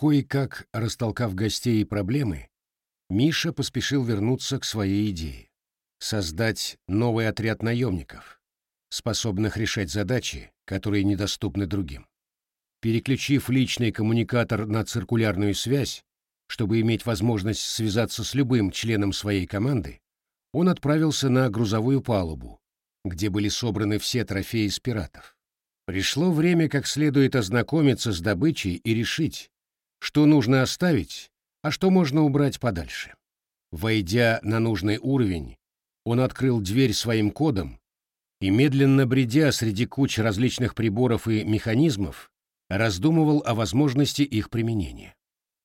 Кое-как растолкав гостей и проблемы, Миша поспешил вернуться к своей идее — создать новый отряд наемников, способных решать задачи, которые недоступны другим. Переключив личный коммуникатор на циркулярную связь, чтобы иметь возможность связаться с любым членом своей команды, он отправился на грузовую палубу, где были собраны все трофеи с пиратов. Пришло время как следует ознакомиться с добычей и решить, что нужно оставить, а что можно убрать подальше. Войдя на нужный уровень, он открыл дверь своим кодом и, медленно бредя среди куч различных приборов и механизмов, раздумывал о возможности их применения.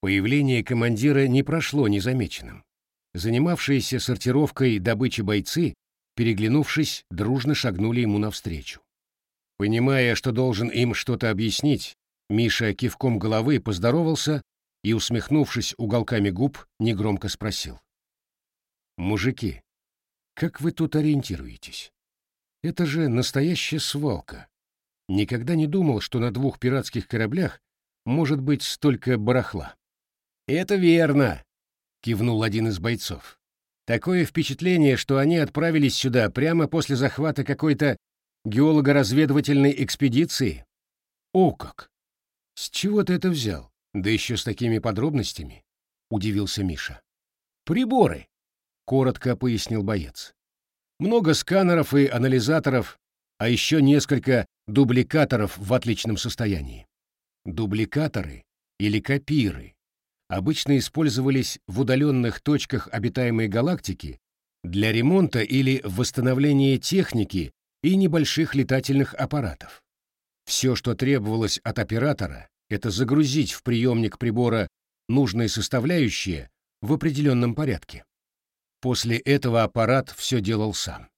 Появление командира не прошло незамеченным. Занимавшиеся сортировкой добычи бойцы, переглянувшись, дружно шагнули ему навстречу. Понимая, что должен им что-то объяснить, Миша кивком головы поздоровался и, усмехнувшись уголками губ, негромко спросил. «Мужики, как вы тут ориентируетесь? Это же настоящая свалка. Никогда не думал, что на двух пиратских кораблях может быть столько барахла». «Это верно», — кивнул один из бойцов. «Такое впечатление, что они отправились сюда прямо после захвата какой-то геолого-разведывательной экспедиции». «О как! «С чего ты это взял? Да еще с такими подробностями?» — удивился Миша. «Приборы», — коротко пояснил боец. «Много сканеров и анализаторов, а еще несколько дубликаторов в отличном состоянии. Дубликаторы или копиры обычно использовались в удаленных точках обитаемой галактики для ремонта или восстановления техники и небольших летательных аппаратов. Все, что требовалось от оператора, это загрузить в приемник прибора нужные составляющие в определенном порядке. После этого аппарат все делал сам.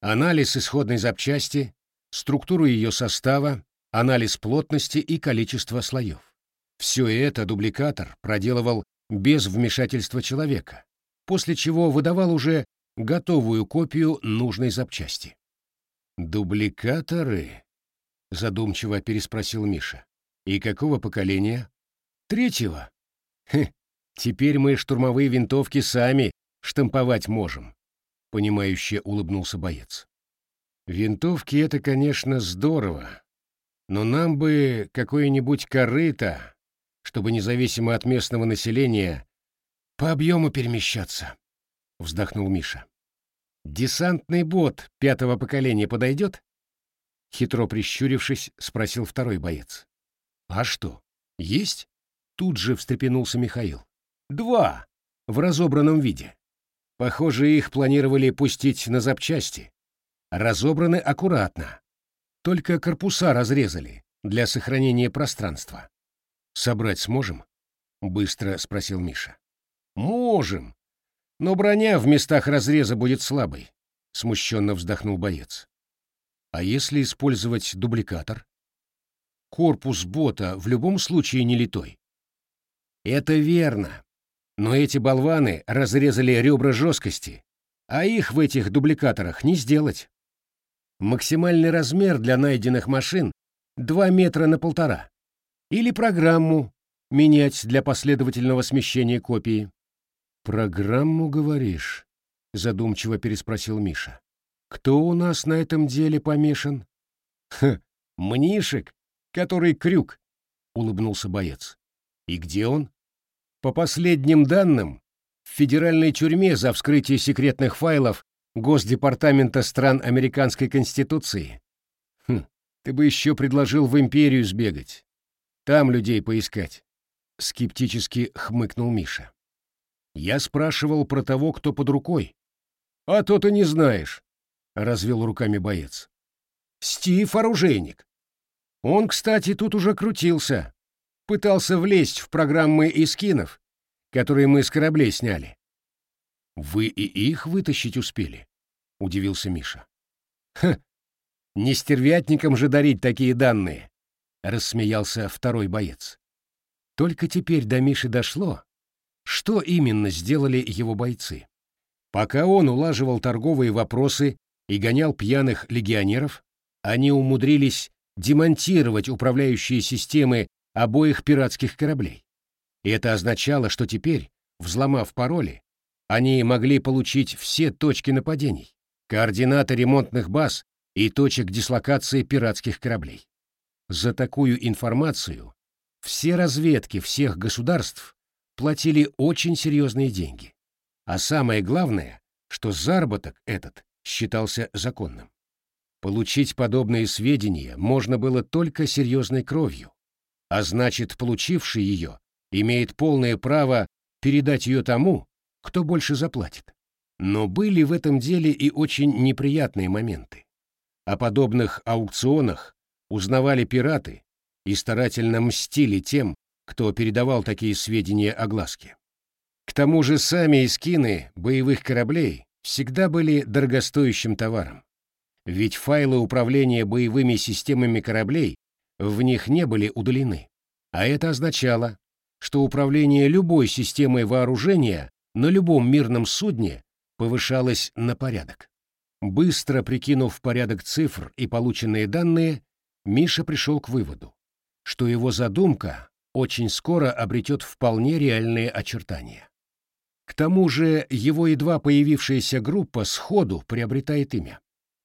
Анализ исходной запчасти, структуру ее состава, анализ плотности и количества слоев. Все это дубликатор проделывал без вмешательства человека, после чего выдавал уже готовую копию нужной запчасти. Дубликаторы задумчиво переспросил Миша. И какого поколения? Третьего. Хе, теперь мы штурмовые винтовки сами штамповать можем, понимающе улыбнулся боец. Винтовки это, конечно, здорово, но нам бы какое-нибудь корыто, чтобы независимо от местного населения по объему перемещаться, вздохнул Миша. Десантный бот пятого поколения подойдет? Хитро прищурившись, спросил второй боец. «А что, есть?» Тут же встрепенулся Михаил. «Два, в разобранном виде. Похоже, их планировали пустить на запчасти. Разобраны аккуратно. Только корпуса разрезали для сохранения пространства. Собрать сможем?» Быстро спросил Миша. «Можем. Но броня в местах разреза будет слабой», — смущенно вздохнул боец. А если использовать дубликатор? Корпус бота в любом случае не литой. Это верно. Но эти болваны разрезали ребра жесткости, а их в этих дубликаторах не сделать. Максимальный размер для найденных машин — 2 метра на полтора. Или программу менять для последовательного смещения копии. «Программу, говоришь?» — задумчиво переспросил Миша. Кто у нас на этом деле помешан? Ха, мнишек, который крюк, улыбнулся боец. И где он? По последним данным, в федеральной тюрьме за вскрытие секретных файлов Госдепартамента стран Американской Конституции. Хм, ты бы еще предложил в империю сбегать. Там людей поискать. Скептически хмыкнул Миша. Я спрашивал про того, кто под рукой. А то ты не знаешь. — развел руками боец. «Стив — оружейник. Он, кстати, тут уже крутился. Пытался влезть в программы искинов, которые мы с кораблей сняли». «Вы и их вытащить успели?» — удивился Миша. «Ха! Не стервятникам же дарить такие данные!» — рассмеялся второй боец. Только теперь до Миши дошло, что именно сделали его бойцы. Пока он улаживал торговые вопросы и гонял пьяных легионеров, они умудрились демонтировать управляющие системы обоих пиратских кораблей. И это означало, что теперь, взломав пароли, они могли получить все точки нападений, координаты ремонтных баз и точек дислокации пиратских кораблей. За такую информацию все разведки всех государств платили очень серьезные деньги. А самое главное, что заработок этот считался законным. Получить подобные сведения можно было только серьезной кровью, а значит, получивший ее имеет полное право передать ее тому, кто больше заплатит. Но были в этом деле и очень неприятные моменты. О подобных аукционах узнавали пираты и старательно мстили тем, кто передавал такие сведения о глазке. К тому же сами эскины боевых кораблей всегда были дорогостоящим товаром. Ведь файлы управления боевыми системами кораблей в них не были удалены. А это означало, что управление любой системой вооружения на любом мирном судне повышалось на порядок. Быстро прикинув порядок цифр и полученные данные, Миша пришел к выводу, что его задумка очень скоро обретет вполне реальные очертания. К тому же его едва появившаяся группа сходу приобретает имя.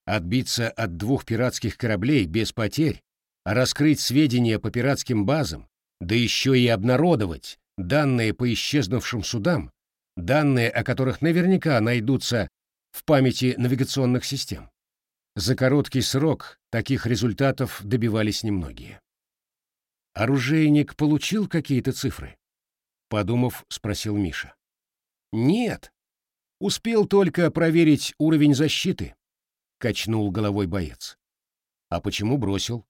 Отбиться от двух пиратских кораблей без потерь, раскрыть сведения по пиратским базам, да еще и обнародовать данные по исчезнувшим судам, данные о которых наверняка найдутся в памяти навигационных систем. За короткий срок таких результатов добивались немногие. «Оружейник получил какие-то цифры?» Подумав, спросил Миша. «Нет. Успел только проверить уровень защиты», — качнул головой боец. «А почему бросил?»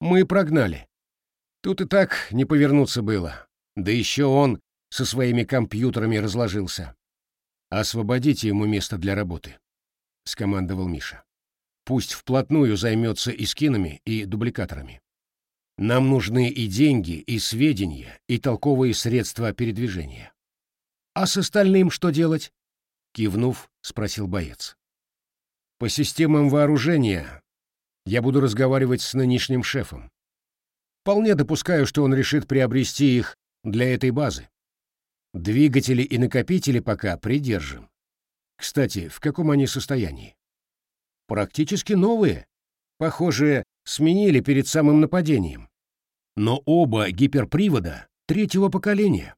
«Мы прогнали. Тут и так не повернуться было. Да еще он со своими компьютерами разложился. «Освободите ему место для работы», — скомандовал Миша. «Пусть вплотную займется и скинами, и дубликаторами. Нам нужны и деньги, и сведения, и толковые средства передвижения». «А с остальным что делать?» — кивнув, спросил боец. По системам вооружения я буду разговаривать с нынешним шефом. Вполне допускаю, что он решит приобрести их для этой базы. Двигатели и накопители пока придержим. Кстати, в каком они состоянии? Практически новые. Похоже, сменили перед самым нападением. Но оба гиперпривода третьего поколения.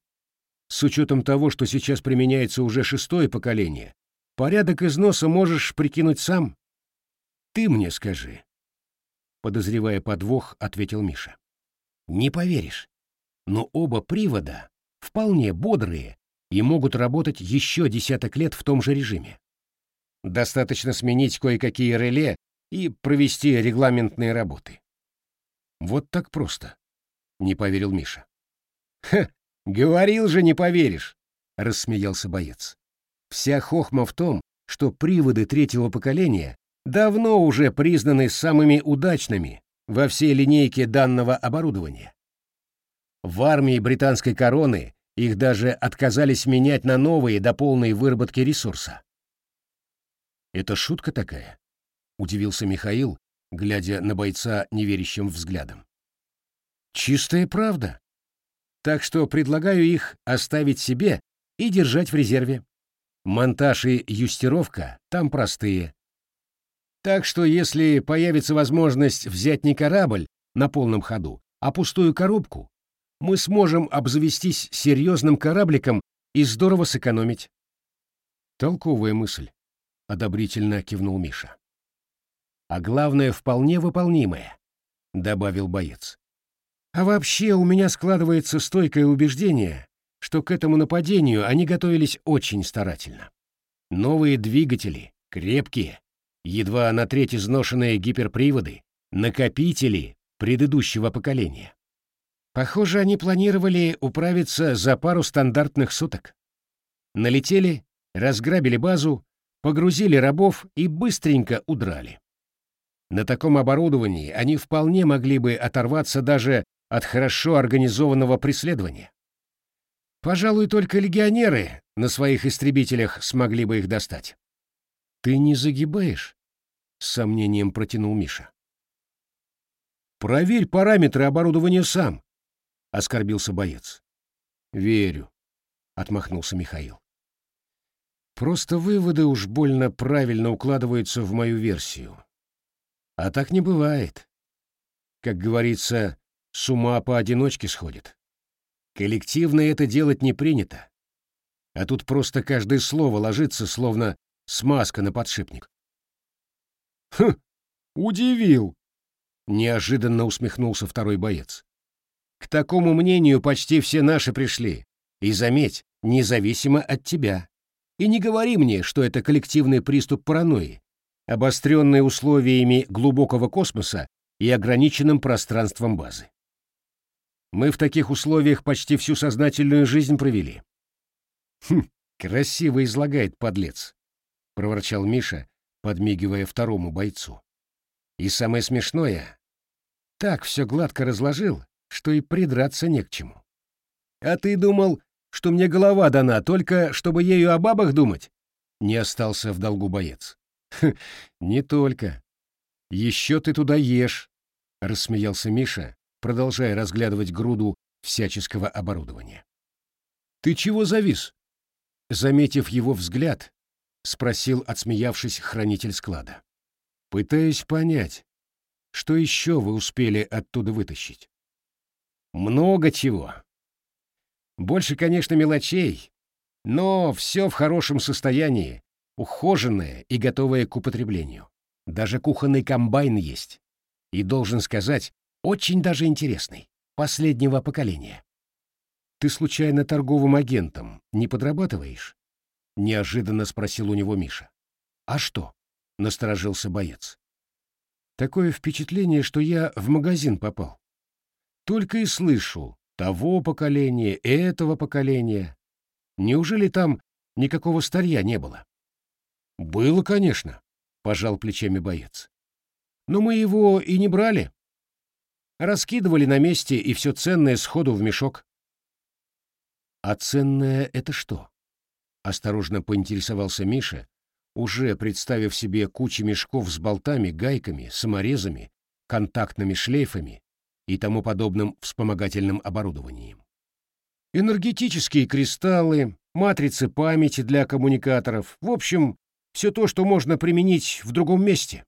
С учетом того, что сейчас применяется уже шестое поколение, Порядок износа можешь прикинуть сам. Ты мне скажи. Подозревая подвох, ответил Миша. Не поверишь, но оба привода вполне бодрые и могут работать еще десяток лет в том же режиме. Достаточно сменить кое-какие реле и провести регламентные работы. Вот так просто, не поверил Миша. Ха, говорил же, не поверишь, рассмеялся боец. Вся хохма в том, что приводы третьего поколения давно уже признаны самыми удачными во всей линейке данного оборудования. В армии британской короны их даже отказались менять на новые до полной выработки ресурса. «Это шутка такая?» — удивился Михаил, глядя на бойца неверящим взглядом. «Чистая правда. Так что предлагаю их оставить себе и держать в резерве. Монтаж и юстировка там простые. Так что если появится возможность взять не корабль на полном ходу, а пустую коробку, мы сможем обзавестись серьезным корабликом и здорово сэкономить. Толковая мысль, — одобрительно кивнул Миша. А главное, вполне выполнимая, — добавил боец. А вообще у меня складывается стойкое убеждение, что к этому нападению они готовились очень старательно. Новые двигатели, крепкие, едва на треть изношенные гиперприводы, накопители предыдущего поколения. Похоже, они планировали управиться за пару стандартных суток. Налетели, разграбили базу, погрузили рабов и быстренько удрали. На таком оборудовании они вполне могли бы оторваться даже от хорошо организованного преследования. Пожалуй, только легионеры на своих истребителях смогли бы их достать. «Ты не загибаешь?» — с сомнением протянул Миша. «Проверь параметры оборудования сам», — оскорбился боец. Верю, отмахнулся Михаил. Просто выводы уж больно правильно укладываются в мою версию. А так не бывает. Как говорится, с ума поодиночке сходит. Коллективно это делать не принято. А тут просто каждое слово ложится, словно смазка на подшипник. «Хм, удивил!» — неожиданно усмехнулся второй боец. «К такому мнению почти все наши пришли. И заметь, независимо от тебя. И не говори мне, что это коллективный приступ паранойи, обостренный условиями глубокого космоса и ограниченным пространством базы. Мы в таких условиях почти всю сознательную жизнь провели. Хм, красиво излагает подлец, проворчал Миша, подмигивая второму бойцу. И самое смешное, так все гладко разложил, что и придраться не к чему. А ты думал, что мне голова дана только, чтобы ею о бабах думать? Не остался в долгу боец. не только. Еще ты туда ешь, рассмеялся Миша, продолжая разглядывать груду всяческого оборудования. Ты чего завис? Заметив его взгляд, спросил, отсмеявшись, хранитель склада. Пытаюсь понять, что еще вы успели оттуда вытащить. Много чего. Больше, конечно, мелочей, но все в хорошем состоянии, ухоженное и готовое к употреблению. Даже кухонный комбайн есть. И, должен сказать, очень даже интересный, последнего поколения. Ты случайно торговым агентом не подрабатываешь? Неожиданно спросил у него Миша. А что? Насторожился боец. Такое впечатление, что я в магазин попал. Только и слышу того поколения, этого поколения. Неужели там никакого старья не было? Было, конечно, пожал плечами боец. Но мы его и не брали. Раскидывали на месте и все ценное сходу в мешок. А ценное это что? Осторожно поинтересовался Миша, уже представив себе кучи мешков с болтами, гайками, саморезами, контактными шлейфами и тому подобным вспомогательным оборудованием. Энергетические кристаллы, матрицы памяти для коммуникаторов, в общем, все то, что можно применить в другом месте.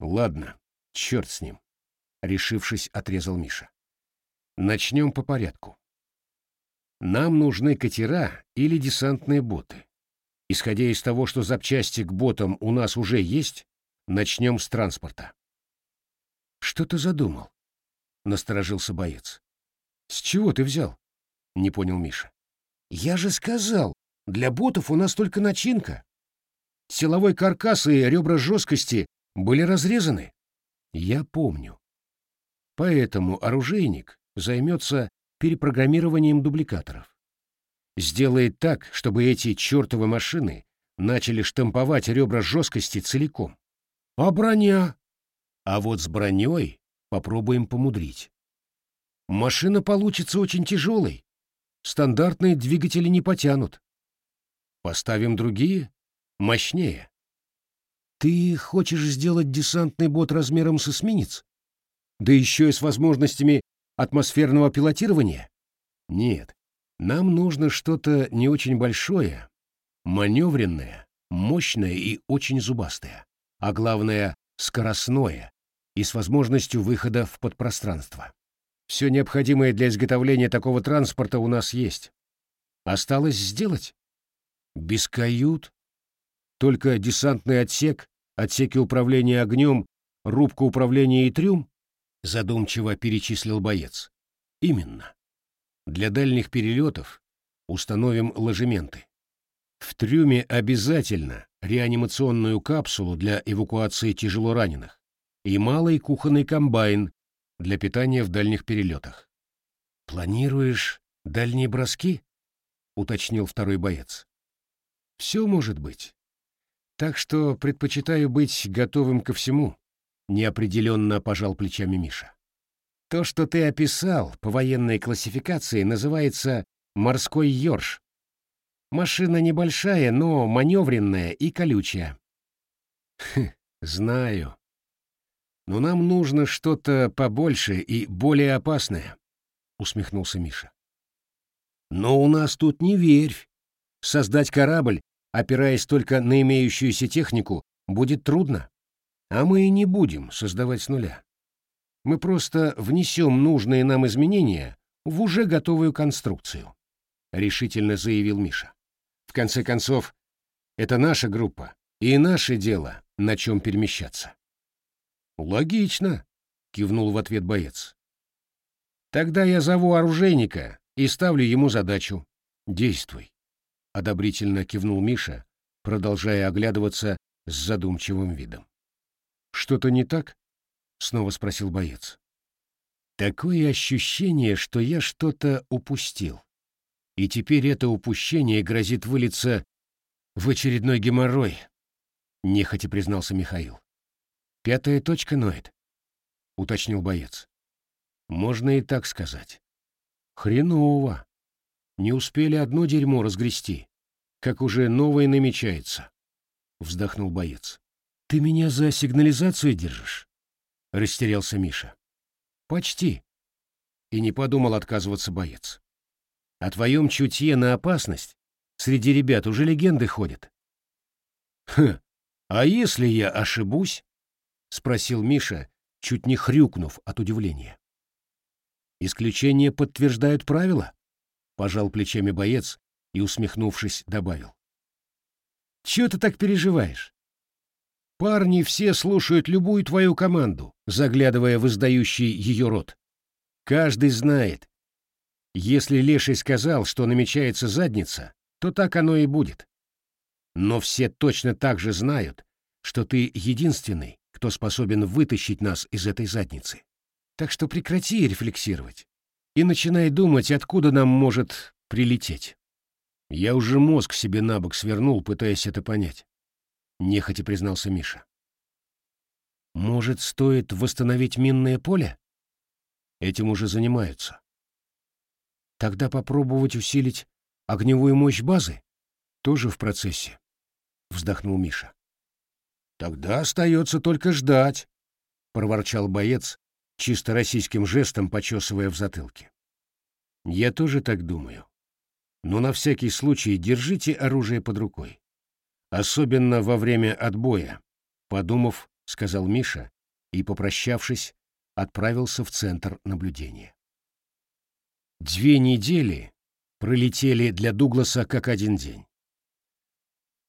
Ладно, черт с ним, решившись, отрезал Миша. Начнем по порядку. Нам нужны катера или десантные боты. Исходя из того, что запчасти к ботам у нас уже есть, начнем с транспорта. Что ты задумал? Насторожился боец. С чего ты взял? Не понял Миша. Я же сказал, для ботов у нас только начинка. Силовой каркас и ребра жесткости были разрезаны. Я помню. Поэтому оружейник займется перепрограммированием дубликаторов. Сделает так, чтобы эти чертовы машины начали штамповать ребра жесткости целиком. А броня? А вот с броней попробуем помудрить. Машина получится очень тяжелой. Стандартные двигатели не потянут. Поставим другие, мощнее. Ты хочешь сделать десантный бот размером с эсминец? Да еще и с возможностями атмосферного пилотирования? Нет. Нам нужно что-то не очень большое, маневренное, мощное и очень зубастое, а главное, скоростное и с возможностью выхода в подпространство. Все необходимое для изготовления такого транспорта у нас есть. Осталось сделать? Без кают? Только десантный отсек, отсеки управления огнем, рубка управления и трюм? Задумчиво перечислил боец. Именно. Для дальних перелетов установим ложементы. В трюме обязательно реанимационную капсулу для эвакуации тяжелораненых и малый кухонный комбайн для питания в дальних перелетах. «Планируешь дальние броски?» — уточнил второй боец. «Все может быть. Так что предпочитаю быть готовым ко всему», — неопределенно пожал плечами Миша. То, что ты описал по военной классификации, называется «морской ёрш». Машина небольшая, но маневренная и колючая. Хм, знаю. Но нам нужно что-то побольше и более опасное, усмехнулся Миша. Но у нас тут не верь. Создать корабль, опираясь только на имеющуюся технику, будет трудно. А мы и не будем создавать с нуля. Мы просто внесем нужные нам изменения в уже готовую конструкцию, решительно заявил Миша. В конце концов, это наша группа и наше дело, на чем перемещаться. Логично, кивнул в ответ боец. Тогда я зову оружейника и ставлю ему задачу. Действуй. Одобрительно кивнул Миша, продолжая оглядываться с задумчивым видом. Что-то не так? Снова спросил боец. Такое ощущение, что я что-то упустил. И теперь это упущение грозит вылиться в очередной геморрой, нехотя признался Михаил. Пятая точка ноет, уточнил боец. Можно и так сказать. Хреново. Не успели одно дерьмо разгрести, как уже новое намечается, вздохнул боец. Ты меня за сигнализацию держишь? Растерялся Миша. Почти. И не подумал отказываться боец. О твоем чутье на опасность среди ребят уже легенды ходят. Хм, а если я ошибусь? Спросил Миша, чуть не хрюкнув от удивления. Исключения подтверждают правила? Пожал плечами боец и, усмехнувшись, добавил. Чего ты так переживаешь? Парни все слушают любую твою команду, заглядывая в издающий ее рот. Каждый знает. Если Леший сказал, что намечается задница, то так оно и будет. Но все точно так же знают, что ты единственный, кто способен вытащить нас из этой задницы. Так что прекрати рефлексировать и начинай думать, откуда нам может прилететь. Я уже мозг себе на бок свернул, пытаясь это понять. Нехотя признался Миша. Может, стоит восстановить минное поле? Этим уже занимаются. Тогда попробовать усилить огневую мощь базы? Тоже в процессе. Вздохнул Миша. Тогда остается только ждать, проворчал боец, чисто российским жестом почесывая в затылке. Я тоже так думаю. Но на всякий случай держите оружие под рукой. Особенно во время отбоя, подумав, сказал Миша и, попрощавшись, отправился в центр наблюдения. Две недели пролетели для Дугласа как один день.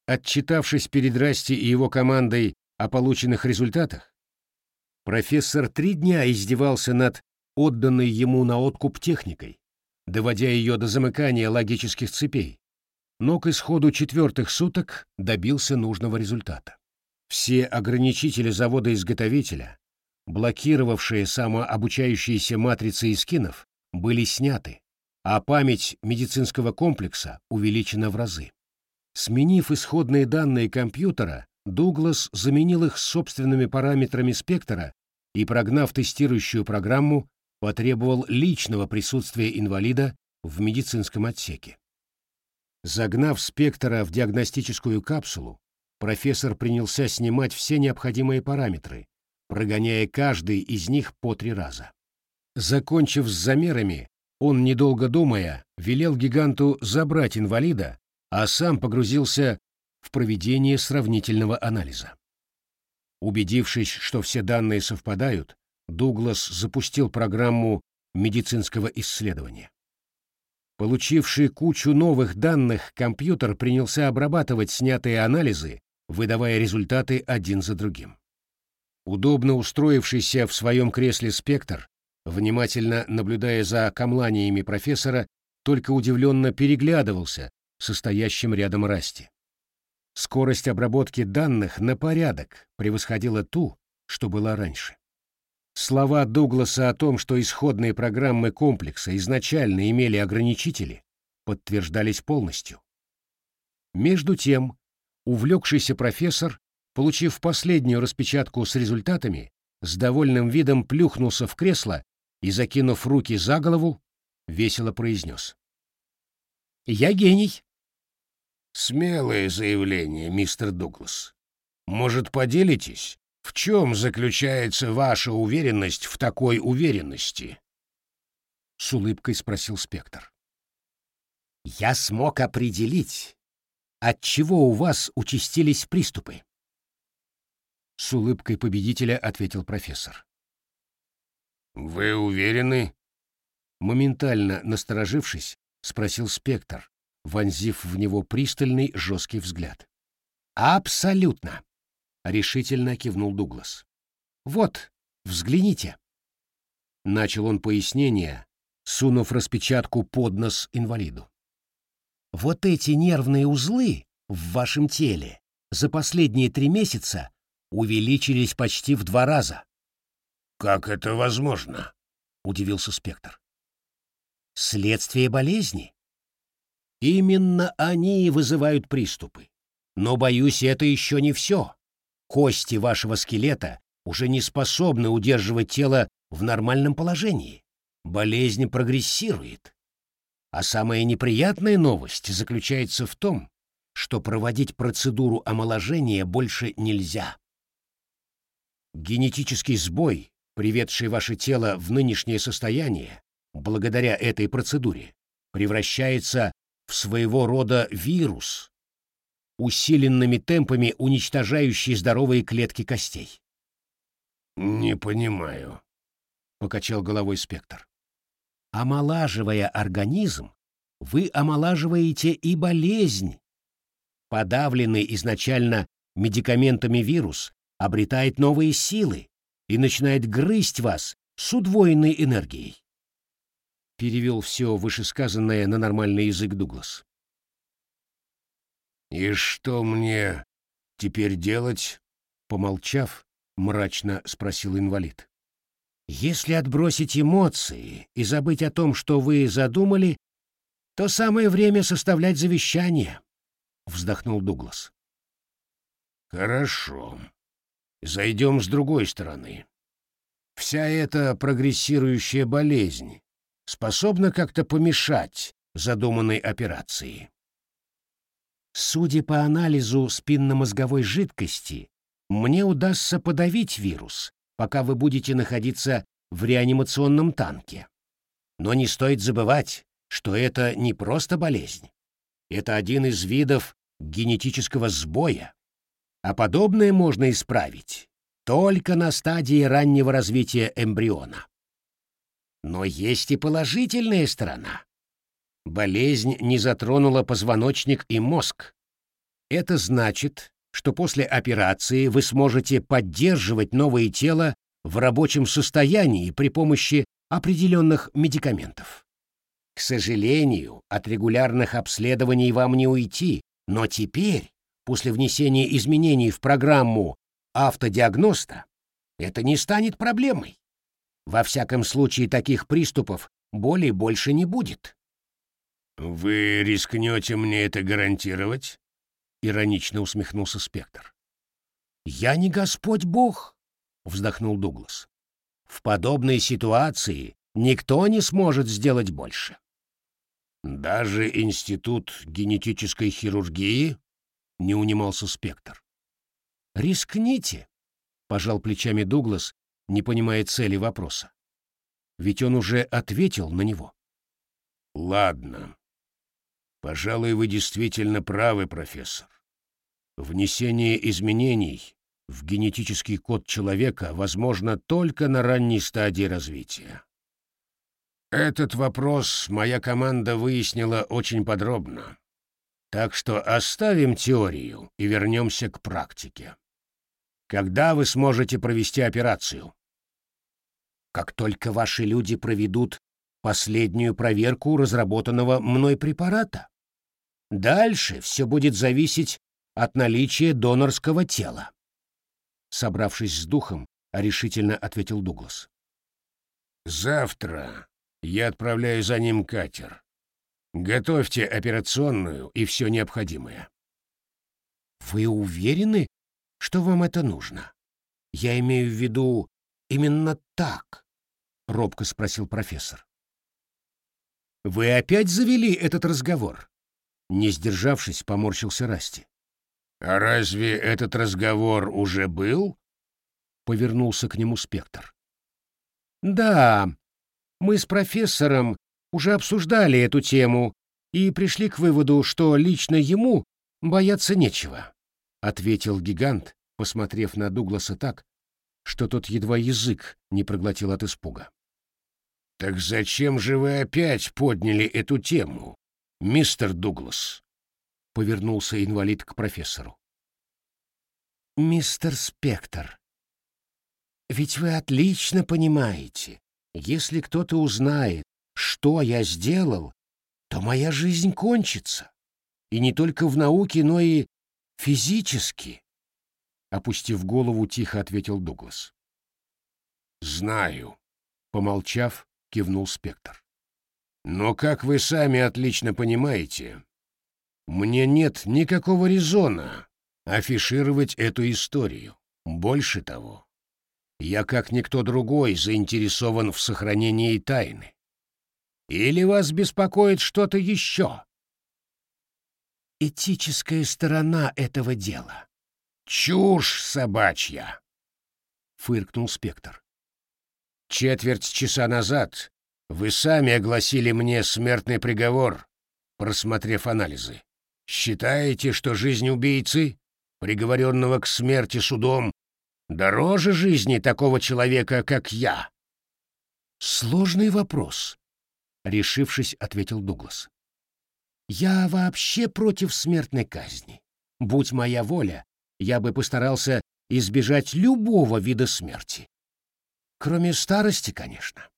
Отчитавшись перед Расти и его командой о полученных результатах, профессор три дня издевался над отданной ему на откуп техникой, доводя ее до замыкания логических цепей, но к исходу четвертых суток добился нужного результата. Все ограничители завода-изготовителя, блокировавшие самообучающиеся матрицы и скинов, были сняты, а память медицинского комплекса увеличена в разы. Сменив исходные данные компьютера, Дуглас заменил их собственными параметрами спектра и, прогнав тестирующую программу, потребовал личного присутствия инвалида в медицинском отсеке. Загнав спектра в диагностическую капсулу, профессор принялся снимать все необходимые параметры, прогоняя каждый из них по три раза. Закончив с замерами, он, недолго думая, велел гиганту забрать инвалида, а сам погрузился в проведение сравнительного анализа. Убедившись, что все данные совпадают, Дуглас запустил программу медицинского исследования. Получивший кучу новых данных, компьютер принялся обрабатывать снятые анализы, выдавая результаты один за другим. Удобно устроившийся в своем кресле спектр, внимательно наблюдая за камланиями профессора, только удивленно переглядывался состоящим рядом Расти. Скорость обработки данных на порядок превосходила ту, что была раньше. Слова Дугласа о том, что исходные программы комплекса изначально имели ограничители, подтверждались полностью. Между тем, увлекшийся профессор, получив последнюю распечатку с результатами, с довольным видом плюхнулся в кресло и, закинув руки за голову, весело произнес. «Я гений!» «Смелое заявление, мистер Дуглас. Может, поделитесь, в чем заключается ваша уверенность в такой уверенности? С улыбкой спросил спектр. Я смог определить, от чего у вас участились приступы. С улыбкой победителя ответил профессор. Вы уверены? Моментально насторожившись, спросил спектр, вонзив в него пристальный жесткий взгляд. Абсолютно, решительно кивнул Дуглас. Вот, взгляните. Начал он пояснение, сунув распечатку под нос инвалиду. Вот эти нервные узлы в вашем теле за последние три месяца увеличились почти в два раза. «Как это возможно?» — удивился спектр. «Следствие болезни. Именно они вызывают приступы. Но, боюсь, это еще не все. Кости вашего скелета уже не способны удерживать тело в нормальном положении. Болезнь прогрессирует. А самая неприятная новость заключается в том, что проводить процедуру омоложения больше нельзя. Генетический сбой, приведший ваше тело в нынешнее состояние, благодаря этой процедуре, превращается в своего рода вирус, усиленными темпами уничтожающий здоровые клетки костей. «Не понимаю», — покачал головой спектр. Омолаживая организм, вы омолаживаете и болезнь. Подавленный изначально медикаментами вирус обретает новые силы и начинает грызть вас с удвоенной энергией. Перевел все вышесказанное на нормальный язык Дуглас. «И что мне теперь делать?» Помолчав, мрачно спросил инвалид. «Если отбросить эмоции и забыть о том, что вы задумали, то самое время составлять завещание», — вздохнул Дуглас. «Хорошо», Зайдем с другой стороны. Вся эта прогрессирующая болезнь способна как-то помешать задуманной операции. Судя по анализу спинномозговой жидкости, мне удастся подавить вирус, пока вы будете находиться в реанимационном танке. Но не стоит забывать, что это не просто болезнь. Это один из видов генетического сбоя, а подобное можно исправить только на стадии раннего развития эмбриона. Но есть и положительная сторона. Болезнь не затронула позвоночник и мозг. Это значит, что после операции вы сможете поддерживать новое тело в рабочем состоянии при помощи определенных медикаментов. К сожалению, от регулярных обследований вам не уйти, но теперь после внесения изменений в программу автодиагноста, это не станет проблемой. Во всяком случае, таких приступов более больше не будет. «Вы рискнете мне это гарантировать?» — иронично усмехнулся Спектр. «Я не Господь Бог», — вздохнул Дуглас. «В подобной ситуации никто не сможет сделать больше». «Даже Институт генетической хирургии?» — не унимался Спектр. «Рискните», — пожал плечами Дуглас, не понимая цели вопроса. Ведь он уже ответил на него. «Ладно. Пожалуй, вы действительно правы, профессор. Внесение изменений в генетический код человека возможно только на ранней стадии развития. Этот вопрос моя команда выяснила очень подробно. Так что оставим теорию и вернемся к практике. Когда вы сможете провести операцию? Как только ваши люди проведут последнюю проверку разработанного мной препарата. Дальше все будет зависеть от наличия донорского тела. Собравшись с духом, решительно ответил Дуглас. Завтра я отправляю за ним катер. Готовьте операционную и все необходимое. Вы уверены, что вам это нужно? Я имею в виду именно так, робко спросил профессор. Вы опять завели этот разговор? Не сдержавшись, поморщился Расти. А разве этот разговор уже был? Повернулся к нему спектр. Да, мы с профессором уже обсуждали эту тему и пришли к выводу, что лично ему бояться нечего, ответил гигант, посмотрев на Дугласа так, что тот едва язык не проглотил от испуга. «Так зачем же вы опять подняли эту тему, мистер Дуглас?» — повернулся инвалид к профессору. «Мистер Спектр, ведь вы отлично понимаете, если кто-то узнает, что я сделал, то моя жизнь кончится. И не только в науке, но и физически. Опустив голову, тихо ответил Дуглас. «Знаю», — помолчав, кивнул Спектр. «Но, как вы сами отлично понимаете, мне нет никакого резона афишировать эту историю. Больше того, я, как никто другой, заинтересован в сохранении тайны. Или вас беспокоит что-то еще?» «Этическая сторона этого дела», «Чушь собачья!» — фыркнул Спектр. «Четверть часа назад вы сами огласили мне смертный приговор, просмотрев анализы. Считаете, что жизнь убийцы, приговоренного к смерти судом, дороже жизни такого человека, как я?» «Сложный вопрос», — решившись, ответил Дуглас. «Я вообще против смертной казни. Будь моя воля, я бы постарался избежать любого вида смерти. Кроме старости, конечно.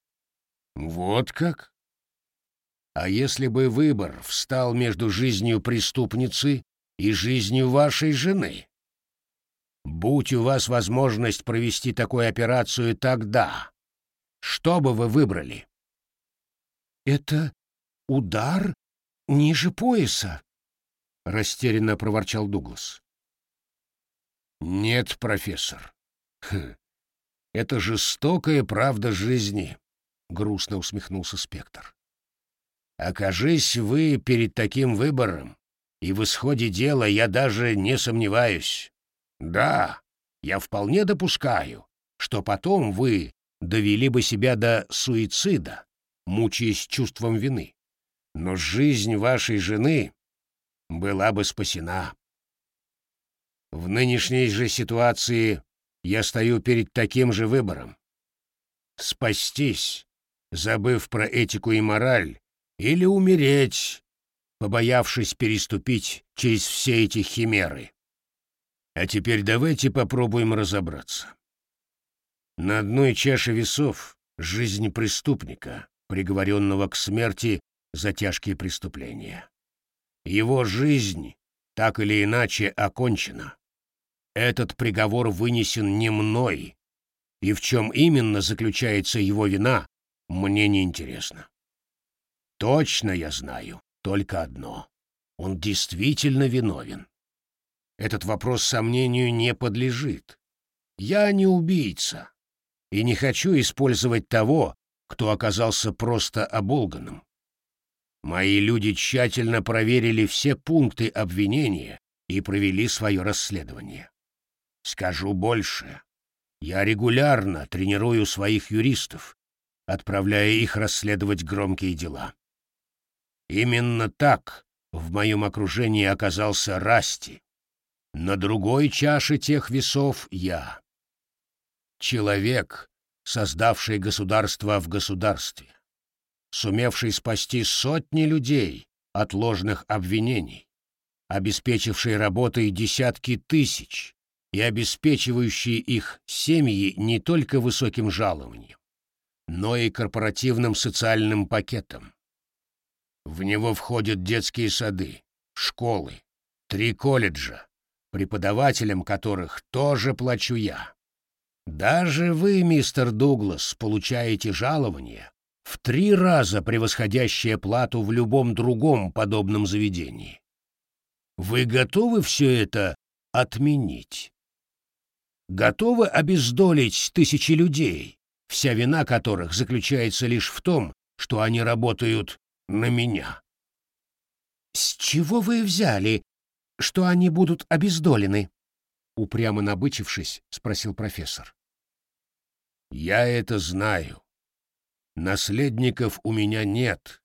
Вот как? А если бы выбор встал между жизнью преступницы и жизнью вашей жены? Будь у вас возможность провести такую операцию тогда, что бы вы выбрали? Это удар ниже пояса, растерянно проворчал Дуглас. «Нет, профессор. Хм. Это жестокая правда жизни», — грустно усмехнулся Спектр. «Окажись вы перед таким выбором, и в исходе дела я даже не сомневаюсь. Да, я вполне допускаю, что потом вы довели бы себя до суицида, мучаясь чувством вины. Но жизнь вашей жены была бы спасена. В нынешней же ситуации я стою перед таким же выбором. Спастись, забыв про этику и мораль, или умереть, побоявшись переступить через все эти химеры. А теперь давайте попробуем разобраться. На одной чаше весов жизнь преступника, приговоренного к смерти за тяжкие преступления. Его жизнь так или иначе окончена. Этот приговор вынесен не мной, и в чем именно заключается его вина, мне не интересно. Точно я знаю только одно. Он действительно виновен. Этот вопрос сомнению не подлежит. Я не убийца и не хочу использовать того, кто оказался просто оболганным. Мои люди тщательно проверили все пункты обвинения и провели свое расследование. Скажу больше. Я регулярно тренирую своих юристов, отправляя их расследовать громкие дела. Именно так в моем окружении оказался Расти. На другой чаше тех весов я. Человек, создавший государство в государстве сумевший спасти сотни людей от ложных обвинений, обеспечивший работой десятки тысяч и обеспечивающий их семьи не только высоким жалованием, но и корпоративным социальным пакетом. В него входят детские сады, школы, три колледжа, преподавателям которых тоже плачу я. Даже вы, мистер Дуглас, получаете жалование, в три раза превосходящая плату в любом другом подобном заведении. Вы готовы все это отменить? Готовы обездолить тысячи людей, вся вина которых заключается лишь в том, что они работают на меня? «С чего вы взяли, что они будут обездолены?» Упрямо набычившись, спросил профессор. «Я это знаю. Наследников у меня нет.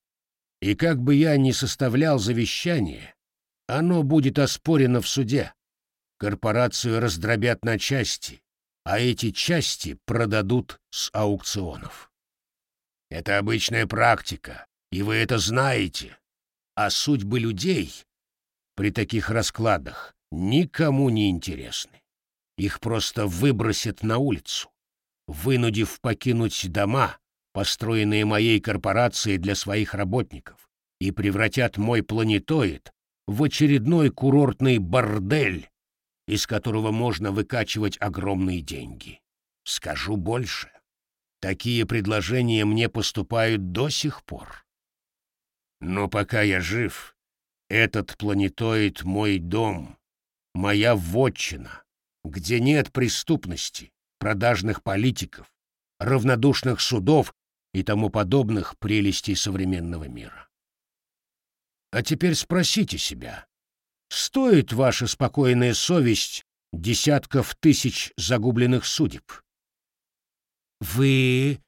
И как бы я ни составлял завещание, оно будет оспорено в суде. Корпорацию раздробят на части, а эти части продадут с аукционов. Это обычная практика, и вы это знаете. А судьбы людей при таких раскладах никому не интересны. Их просто выбросят на улицу, вынудив покинуть дома, построенные моей корпорацией для своих работников, и превратят мой планетоид в очередной курортный бордель, из которого можно выкачивать огромные деньги. Скажу больше. Такие предложения мне поступают до сих пор. Но пока я жив, этот планетоид — мой дом, моя вотчина, где нет преступности, продажных политиков, равнодушных судов и тому подобных прелестей современного мира. А теперь спросите себя, стоит ваша спокойная совесть десятков тысяч загубленных судеб? Вы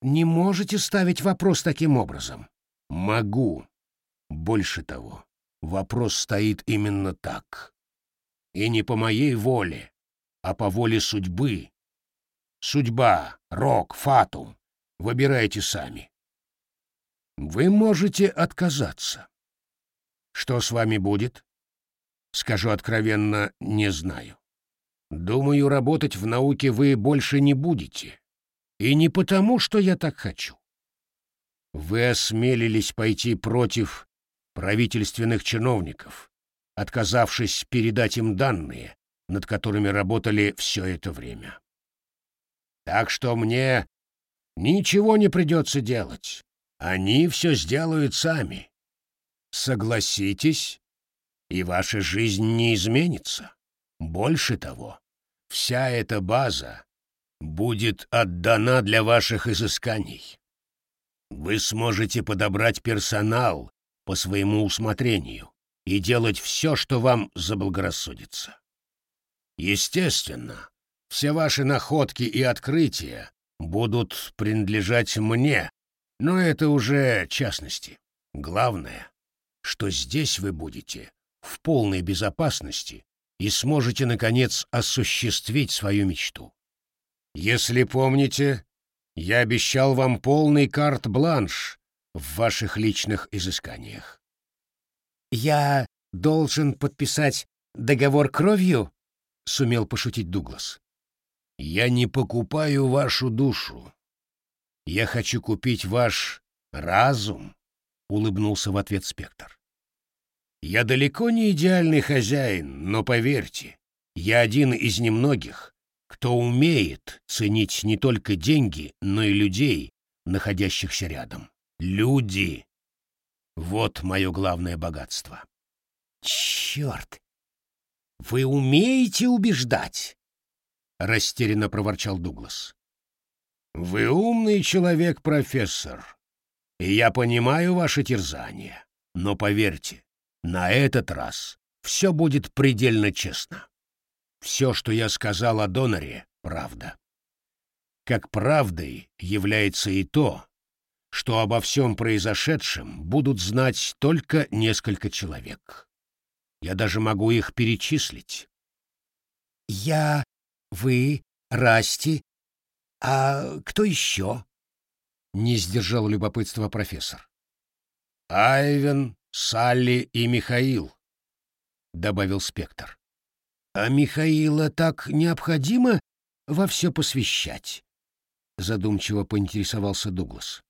не можете ставить вопрос таким образом. Могу. Больше того, вопрос стоит именно так. И не по моей воле, а по воле судьбы. Судьба, рок, фатум. Выбирайте сами. Вы можете отказаться. Что с вами будет? Скажу откровенно, не знаю. Думаю, работать в науке вы больше не будете. И не потому, что я так хочу. Вы осмелились пойти против правительственных чиновников, отказавшись передать им данные, над которыми работали все это время. Так что мне ничего не придется делать. Они все сделают сами. Согласитесь, и ваша жизнь не изменится. Больше того, вся эта база будет отдана для ваших изысканий. Вы сможете подобрать персонал по своему усмотрению и делать все, что вам заблагорассудится. Естественно, все ваши находки и открытия будут принадлежать мне, но это уже частности. Главное, что здесь вы будете в полной безопасности и сможете, наконец, осуществить свою мечту. Если помните, я обещал вам полный карт-бланш в ваших личных изысканиях. «Я должен подписать договор кровью?» — сумел пошутить Дуглас. «Я не покупаю вашу душу. Я хочу купить ваш разум», — улыбнулся в ответ Спектр. «Я далеко не идеальный хозяин, но поверьте, я один из немногих, кто умеет ценить не только деньги, но и людей, находящихся рядом. Люди! Вот мое главное богатство. Черт! Вы умеете убеждать? Растерянно проворчал Дуглас. Вы умный человек, профессор, и я понимаю ваше терзание. Но поверьте, на этот раз все будет предельно честно. Все, что я сказал о доноре, правда. Как правдой является и то, что обо всем произошедшем будут знать только несколько человек. Я даже могу их перечислить. Я, вы, Расти, а кто еще? Не сдержал любопытства профессор. Айвен, Салли и Михаил, добавил Спектр. А Михаила так необходимо во все посвящать? Задумчиво поинтересовался Дуглас.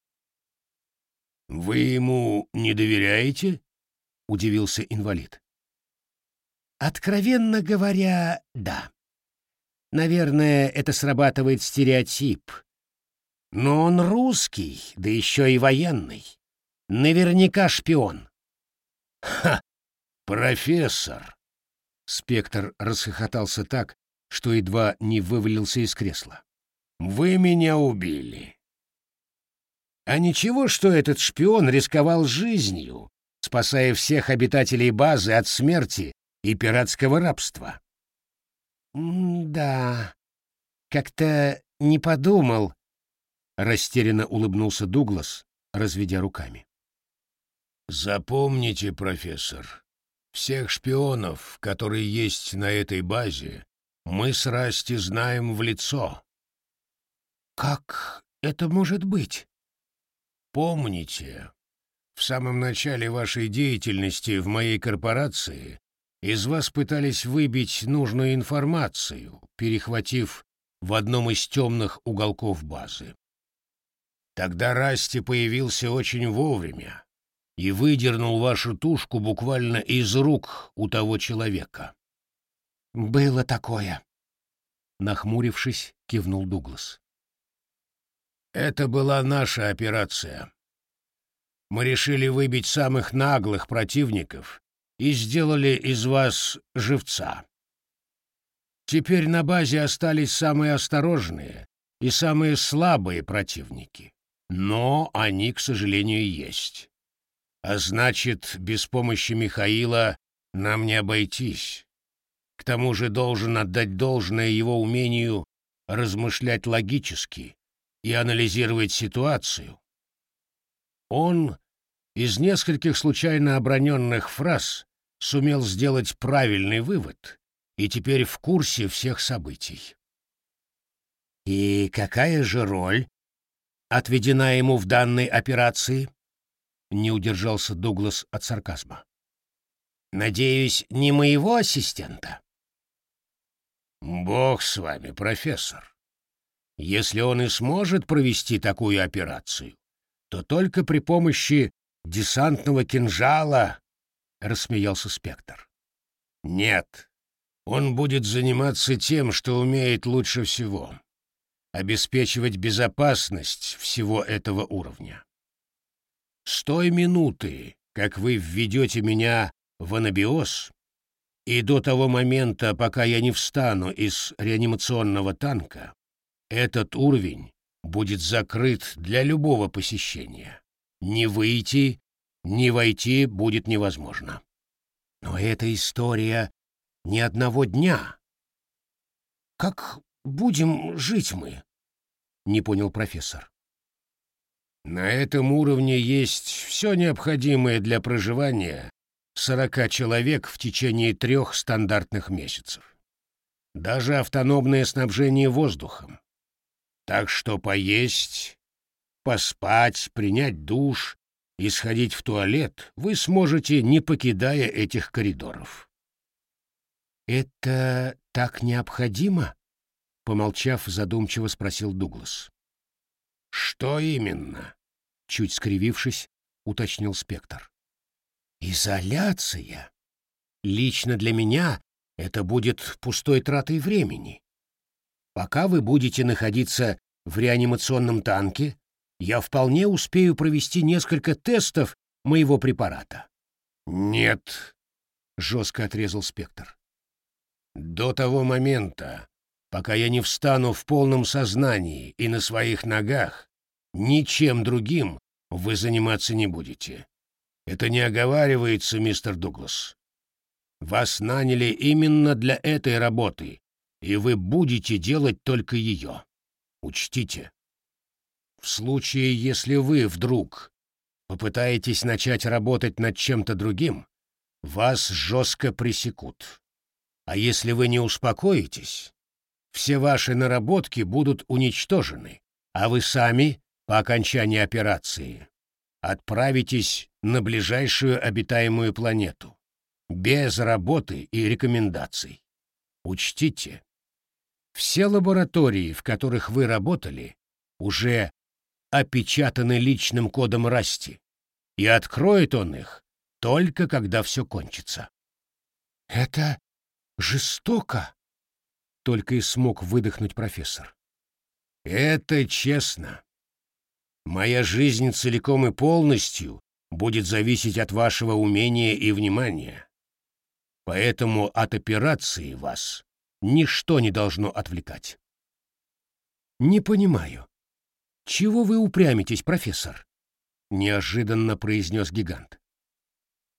Вы ему не доверяете? Удивился инвалид. Откровенно говоря, да. Наверное, это срабатывает стереотип. Но он русский, да еще и военный. Наверняка шпион. Ха! Профессор! Спектр расхохотался так, что едва не вывалился из кресла. «Вы меня убили!» А ничего, что этот шпион рисковал жизнью, спасая всех обитателей базы от смерти и пиратского рабства. «Да, как-то не подумал», — растерянно улыбнулся Дуглас, разведя руками. Запомните, профессор, всех шпионов, которые есть на этой базе, мы с Расти знаем в лицо. Как это может быть? Помните, в самом начале вашей деятельности в моей корпорации из вас пытались выбить нужную информацию, перехватив в одном из темных уголков базы. Тогда Расти появился очень вовремя и выдернул вашу тушку буквально из рук у того человека. «Было такое», — нахмурившись, кивнул Дуглас. «Это была наша операция. Мы решили выбить самых наглых противников и сделали из вас живца. Теперь на базе остались самые осторожные и самые слабые противники. Но они, к сожалению, есть. А значит, без помощи Михаила нам не обойтись. К тому же должен отдать должное его умению размышлять логически и анализировать ситуацию. Он из нескольких случайно оброненных фраз сумел сделать правильный вывод и теперь в курсе всех событий. «И какая же роль отведена ему в данной операции?» Не удержался Дуглас от сарказма. «Надеюсь, не моего ассистента?» «Бог с вами, профессор. Если он и сможет провести такую операцию, то только при помощи десантного кинжала», — рассмеялся Спектр. «Нет, он будет заниматься тем, что умеет лучше всего обеспечивать безопасность всего этого уровня. С той минуты, как вы введете меня в анабиоз, и до того момента, пока я не встану из реанимационного танка, этот уровень будет закрыт для любого посещения. Не выйти, не войти будет невозможно. Но эта история не одного дня. Как будем жить мы? Не понял профессор. На этом уровне есть все необходимое для проживания сорока человек в течение трех стандартных месяцев. Даже автономное снабжение воздухом. Так что поесть, поспать, принять душ и сходить в туалет вы сможете, не покидая этих коридоров. «Это так необходимо?» Помолчав, задумчиво спросил Дуглас. «Что именно?» Чуть скривившись, уточнил Спектр. «Изоляция. Лично для меня это будет пустой тратой времени. Пока вы будете находиться в реанимационном танке, я вполне успею провести несколько тестов моего препарата». «Нет», — жестко отрезал Спектр. «До того момента, пока я не встану в полном сознании и на своих ногах, ничем другим вы заниматься не будете. Это не оговаривается, мистер Дуглас. Вас наняли именно для этой работы, и вы будете делать только ее. Учтите. В случае, если вы вдруг попытаетесь начать работать над чем-то другим, вас жестко пресекут. А если вы не успокоитесь, все ваши наработки будут уничтожены, а вы сами, по окончании операции, отправитесь на ближайшую обитаемую планету, без работы и рекомендаций. Учтите, все лаборатории, в которых вы работали, уже опечатаны личным кодом Расти, и откроет он их только когда все кончится. «Это жестоко!» только и смог выдохнуть профессор. Это честно. Моя жизнь целиком и полностью будет зависеть от вашего умения и внимания. Поэтому от операции вас ничто не должно отвлекать. Не понимаю. Чего вы упрямитесь, профессор? Неожиданно произнес гигант.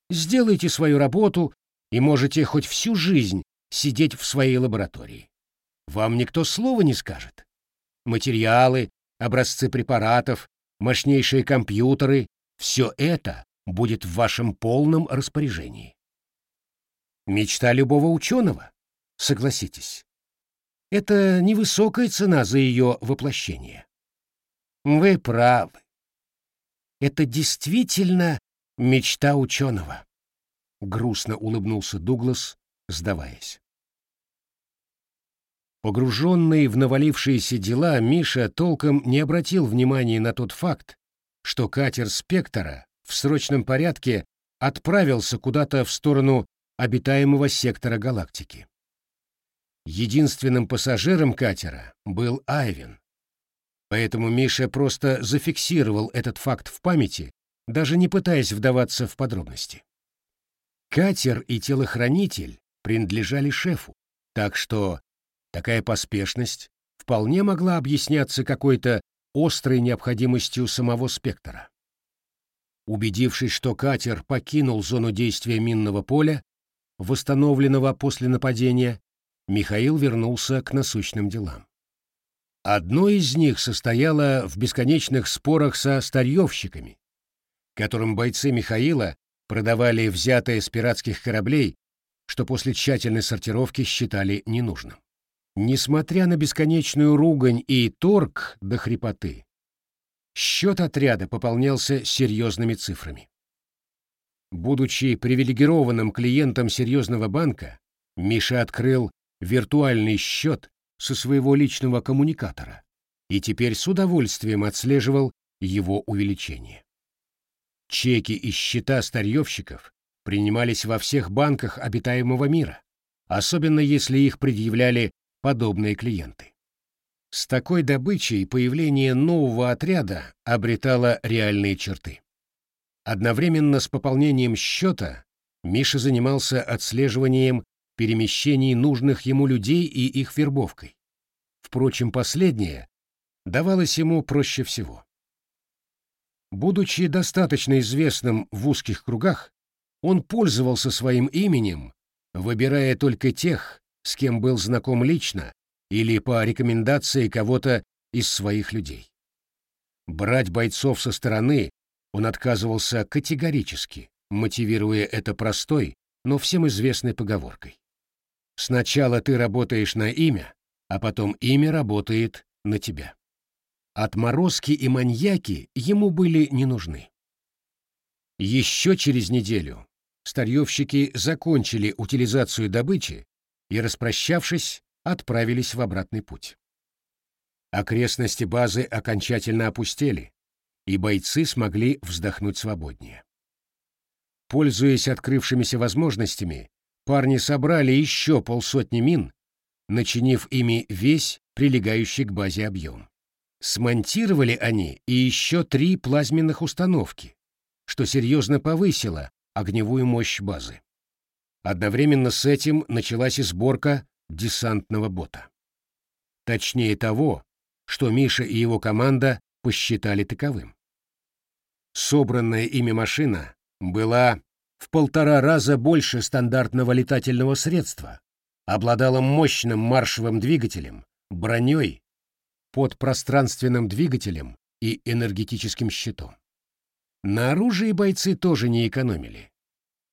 Сделайте свою работу и можете хоть всю жизнь сидеть в своей лаборатории вам никто слова не скажет. Материалы, образцы препаратов, мощнейшие компьютеры — все это будет в вашем полном распоряжении. Мечта любого ученого, согласитесь. Это невысокая цена за ее воплощение. Вы правы. Это действительно мечта ученого. Грустно улыбнулся Дуглас, сдаваясь. Погруженный в навалившиеся дела, Миша толком не обратил внимания на тот факт, что катер «Спектра» в срочном порядке отправился куда-то в сторону обитаемого сектора галактики. Единственным пассажиром катера был Айвен. Поэтому Миша просто зафиксировал этот факт в памяти, даже не пытаясь вдаваться в подробности. Катер и телохранитель принадлежали шефу, так что Такая поспешность вполне могла объясняться какой-то острой необходимостью самого спектра. Убедившись, что катер покинул зону действия минного поля, восстановленного после нападения, Михаил вернулся к насущным делам. Одно из них состояло в бесконечных спорах со старьевщиками, которым бойцы Михаила продавали взятое с пиратских кораблей, что после тщательной сортировки считали ненужным. Несмотря на бесконечную ругань и торг до хрипоты, счет отряда пополнялся серьезными цифрами. Будучи привилегированным клиентом серьезного банка, Миша открыл виртуальный счет со своего личного коммуникатора и теперь с удовольствием отслеживал его увеличение. Чеки и счета старьевщиков принимались во всех банках обитаемого мира, особенно если их предъявляли подобные клиенты. С такой добычей появление нового отряда обретало реальные черты. Одновременно с пополнением счета Миша занимался отслеживанием перемещений нужных ему людей и их вербовкой. Впрочем, последнее давалось ему проще всего. Будучи достаточно известным в узких кругах, он пользовался своим именем, выбирая только тех, с кем был знаком лично или по рекомендации кого-то из своих людей. Брать бойцов со стороны он отказывался категорически, мотивируя это простой, но всем известной поговоркой. Сначала ты работаешь на имя, а потом имя работает на тебя. Отморозки и маньяки ему были не нужны. Еще через неделю старьевщики закончили утилизацию добычи и, распрощавшись, отправились в обратный путь. Окрестности базы окончательно опустели, и бойцы смогли вздохнуть свободнее. Пользуясь открывшимися возможностями, парни собрали еще полсотни мин, начинив ими весь прилегающий к базе объем. Смонтировали они и еще три плазменных установки, что серьезно повысило огневую мощь базы. Одновременно с этим началась и сборка десантного бота. Точнее того, что Миша и его команда посчитали таковым. Собранная ими машина была в полтора раза больше стандартного летательного средства, обладала мощным маршевым двигателем, броней, подпространственным двигателем и энергетическим щитом. На оружии бойцы тоже не экономили.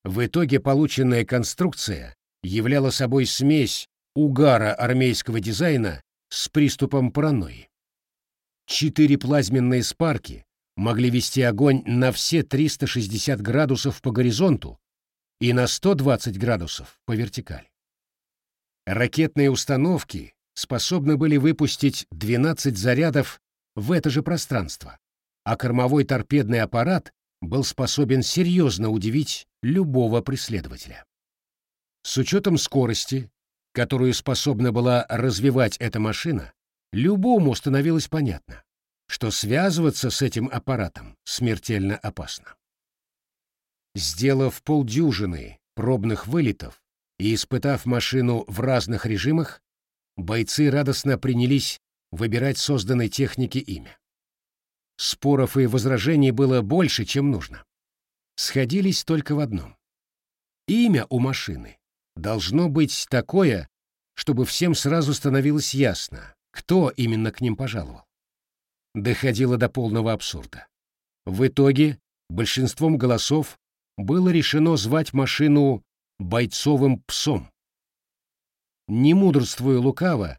В итоге полученная конструкция являла собой смесь угара армейского дизайна с приступом паранойи. Четыре плазменные спарки могли вести огонь на все 360 градусов по горизонту и на 120 градусов по вертикали. Ракетные установки способны были выпустить 12 зарядов в это же пространство, а кормовой торпедный аппарат был способен серьезно удивить любого преследователя. С учетом скорости, которую способна была развивать эта машина, любому становилось понятно, что связываться с этим аппаратом смертельно опасно. Сделав полдюжины пробных вылетов и испытав машину в разных режимах, бойцы радостно принялись выбирать созданной технике имя. Споров и возражений было больше, чем нужно. Сходились только в одном. Имя у машины должно быть такое, чтобы всем сразу становилось ясно, кто именно к ним пожаловал. Доходило до полного абсурда. В итоге большинством голосов было решено звать машину бойцовым псом. Не мудрствуя лукаво,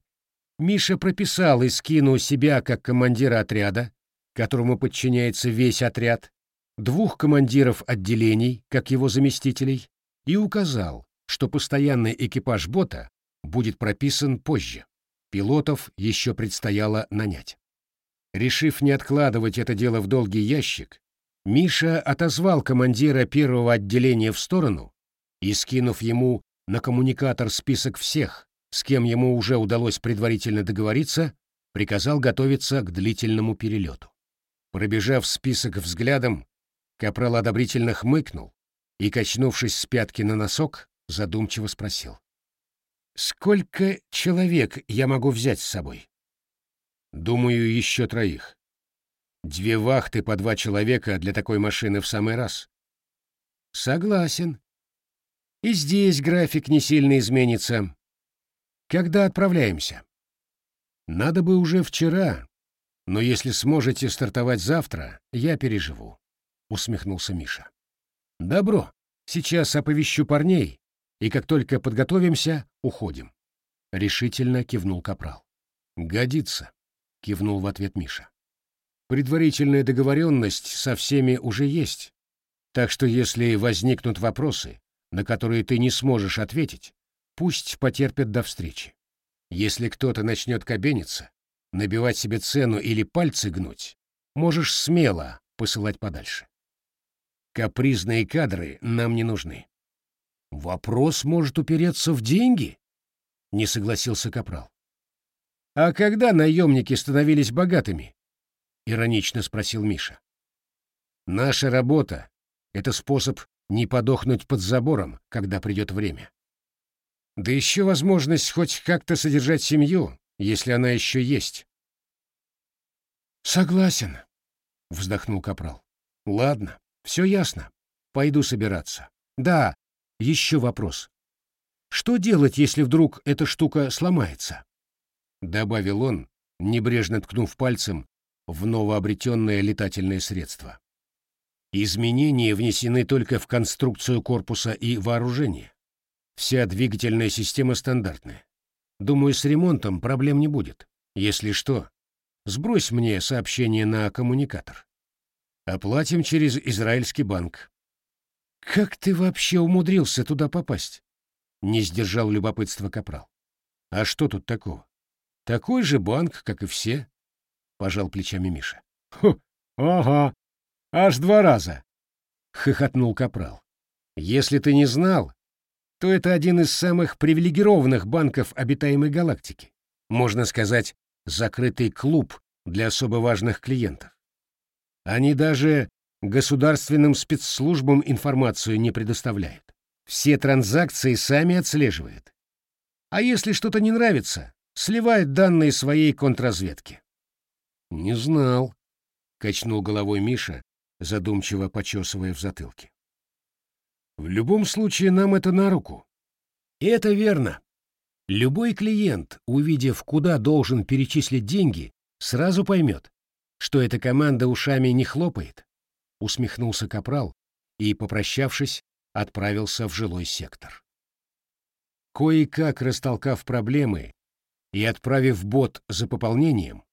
Миша прописал и скинул себя как командира отряда, которому подчиняется весь отряд, двух командиров отделений, как его заместителей, и указал, что постоянный экипаж бота будет прописан позже. Пилотов еще предстояло нанять. Решив не откладывать это дело в долгий ящик, Миша отозвал командира первого отделения в сторону и, скинув ему на коммуникатор список всех, с кем ему уже удалось предварительно договориться, приказал готовиться к длительному перелету. Пробежав список взглядом, Капрал одобрительно хмыкнул и, качнувшись с пятки на носок, задумчиво спросил. «Сколько человек я могу взять с собой?» «Думаю, еще троих. Две вахты по два человека для такой машины в самый раз». «Согласен. И здесь график не сильно изменится. Когда отправляемся?» «Надо бы уже вчера, но если сможете стартовать завтра, я переживу», — усмехнулся Миша. «Добро. Сейчас оповещу парней, и как только подготовимся, уходим. Решительно кивнул Капрал. Годится, кивнул в ответ Миша. Предварительная договоренность со всеми уже есть, так что если возникнут вопросы, на которые ты не сможешь ответить, пусть потерпят до встречи. Если кто-то начнет кабениться, набивать себе цену или пальцы гнуть, можешь смело посылать подальше. Капризные кадры нам не нужны. Вопрос может упереться в деньги? Не согласился Капрал. А когда наемники становились богатыми? Иронично спросил Миша. Наша работа — это способ не подохнуть под забором, когда придет время. Да еще возможность хоть как-то содержать семью, если она еще есть. Согласен, вздохнул Капрал. Ладно, все ясно. Пойду собираться. Да, еще вопрос. Что делать, если вдруг эта штука сломается? Добавил он, небрежно ткнув пальцем в новообретенное летательное средство. Изменения внесены только в конструкцию корпуса и вооружение. Вся двигательная система стандартная. Думаю, с ремонтом проблем не будет. Если что, сбрось мне сообщение на коммуникатор. Оплатим через израильский банк. Как ты вообще умудрился туда попасть? Не сдержал любопытства капрал. А что тут такого? Такой же банк, как и все, пожал плечами Миша. Хо, ага, аж два раза, хохотнул капрал. Если ты не знал, то это один из самых привилегированных банков обитаемой галактики. Можно сказать, закрытый клуб для особо важных клиентов. Они даже государственным спецслужбам информацию не предоставляют. Все транзакции сами отслеживают. А если что-то не нравится, сливают данные своей контрразведки. «Не знал», — качнул головой Миша, задумчиво почесывая в затылке. «В любом случае нам это на руку». Это верно. Любой клиент, увидев, куда должен перечислить деньги, сразу поймет, что эта команда ушами не хлопает, усмехнулся капрал и, попрощавшись, отправился в жилой сектор. Кое-как растолкав проблемы и отправив бот за пополнением,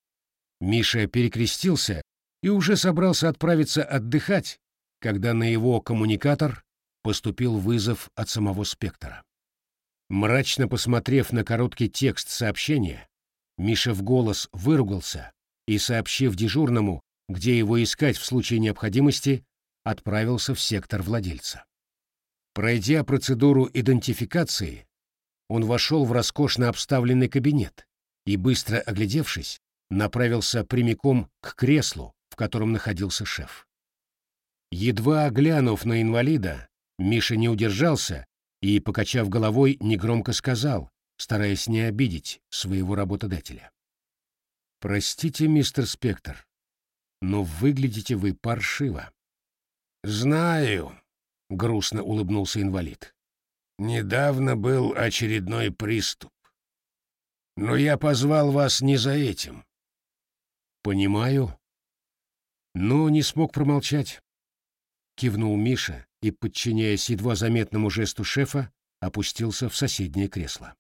Миша перекрестился и уже собрался отправиться отдыхать, когда на его коммуникатор поступил вызов от самого спектра. Мрачно посмотрев на короткий текст сообщения, Миша в голос выругался и, сообщив дежурному, где его искать в случае необходимости, отправился в сектор владельца. Пройдя процедуру идентификации, он вошел в роскошно обставленный кабинет и, быстро оглядевшись, направился прямиком к креслу, в котором находился шеф. Едва оглянув на инвалида, Миша не удержался и, покачав головой, негромко сказал, стараясь не обидеть своего работодателя. «Простите, мистер Спектр, но выглядите вы паршиво». «Знаю», — грустно улыбнулся инвалид. «Недавно был очередной приступ. Но я позвал вас не за этим». «Понимаю, но не смог промолчать. кивнул Миша и, подчиняясь едва заметному жесту шефа, опустился в соседнее кресло.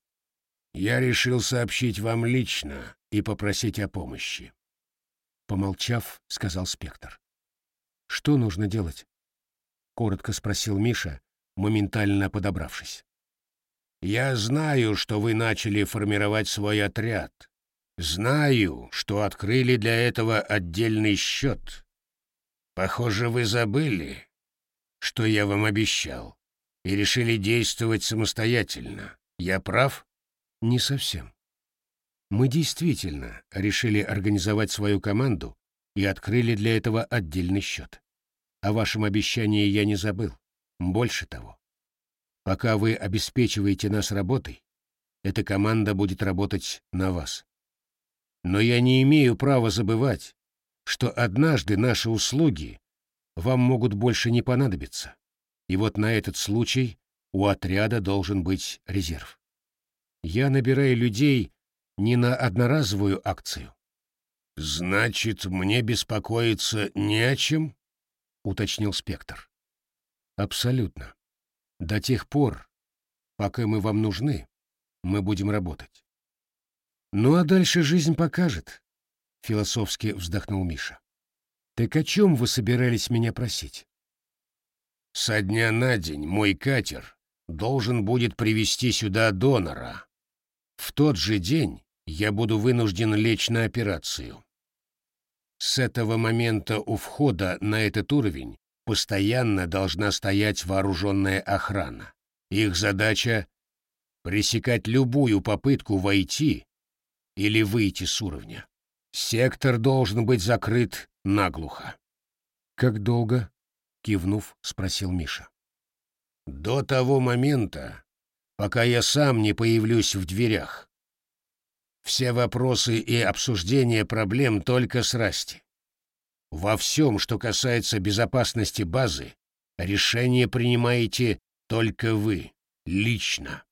«Я решил сообщить вам лично и попросить о помощи», — помолчав, сказал Спектр. «Что нужно делать?» — коротко спросил Миша, моментально подобравшись. «Я знаю, что вы начали формировать свой отряд. Знаю, что открыли для этого отдельный счет. Похоже, вы забыли, что я вам обещал, и решили действовать самостоятельно. Я прав?» «Не совсем. Мы действительно решили организовать свою команду и открыли для этого отдельный счет. О вашем обещании я не забыл. Больше того, пока вы обеспечиваете нас работой, эта команда будет работать на вас. Но я не имею права забывать, что однажды наши услуги вам могут больше не понадобиться. И вот на этот случай у отряда должен быть резерв. Я набираю людей не на одноразовую акцию. «Значит, мне беспокоиться не о чем?» — уточнил Спектр. Абсолютно. До тех пор, пока мы вам нужны, мы будем работать. Ну а дальше жизнь покажет, — философски вздохнул Миша. Так о чем вы собирались меня просить? Со дня на день мой катер должен будет привести сюда донора. В тот же день я буду вынужден лечь на операцию. С этого момента у входа на этот уровень постоянно должна стоять вооруженная охрана. Их задача — пресекать любую попытку войти или выйти с уровня. Сектор должен быть закрыт наглухо. «Как долго?» — кивнув, спросил Миша. «До того момента, пока я сам не появлюсь в дверях. Все вопросы и обсуждения проблем только с Расти. Во всем, что касается безопасности базы, решение принимаете только вы, лично.